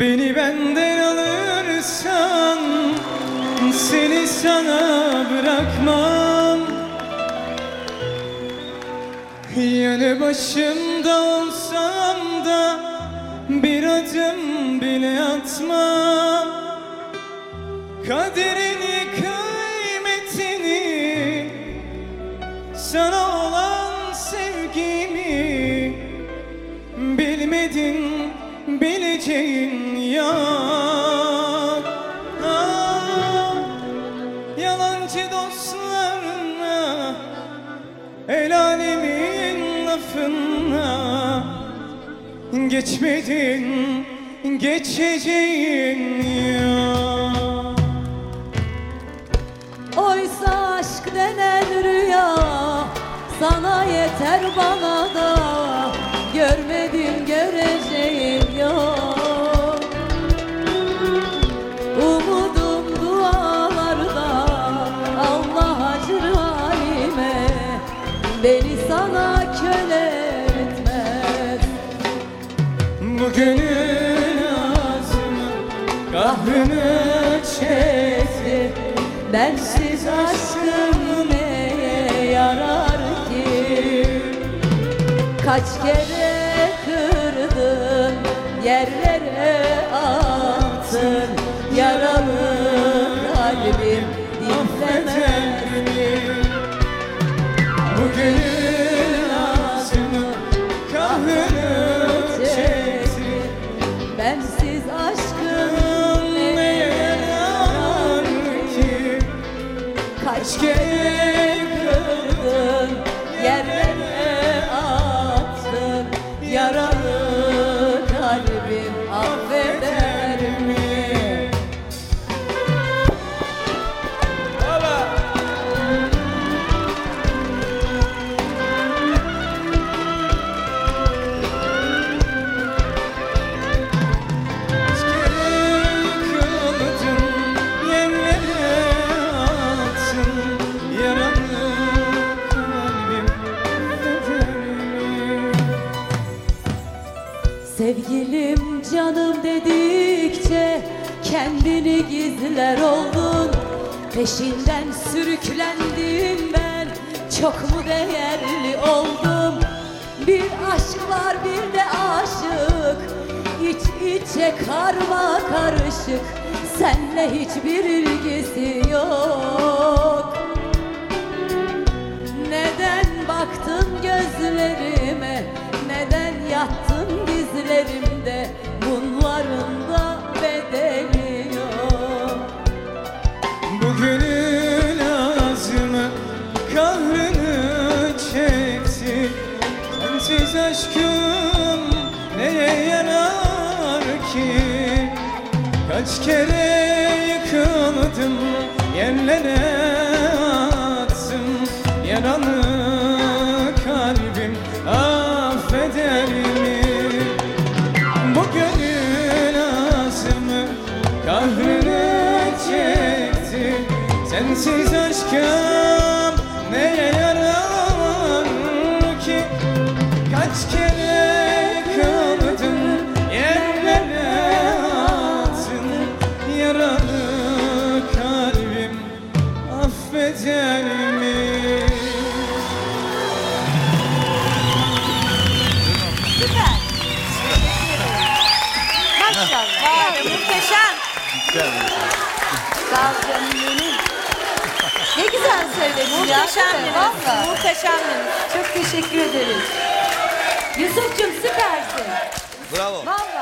Beni benden alırsan Seni sana bırakmam. Yanı başımda olsam da Bir adım bile atmam. Kaderini kıymetini Sana olan sevgimi Bilmedin bileceğin yok Ah, Yalancı dostlarına El alemin lafına Geçmedin geçeceğin yok Oysa aşk denen rüya Sana yeter bana da Beni sana köle etmez. Bugünün ağzını kahrını çekti. Bensiz aşkım neye yarar ki? Kaç kere kırdın yerlere attın Yaralı kalbim Kaç kere kırdın yerlere kendini gizler oldun Peşinden sürüklendim ben. Çok mu değerli oldum? Bir aşk var bir de aşık. İç içe karma karışık. Senle hiçbir ilgisi yok. Neden baktın gözlerime Bugünün ağzımı kahrını çekti Sensiz aşkım neye yarar ki? Kaç kere yıkıldım yerlere Sensiz aşkım neye yarar ki Kaç kere kıldım yerlere attın Yaralı kalbim affeder mi? Süper. Maşallah. Muhteşem. Sağ ol canım söyledin ya Muhteşemdiniz. Valla. Muhteşemdiniz. Çok teşekkür ederiz Yusuf'cum süpersin Bravo. Vallahi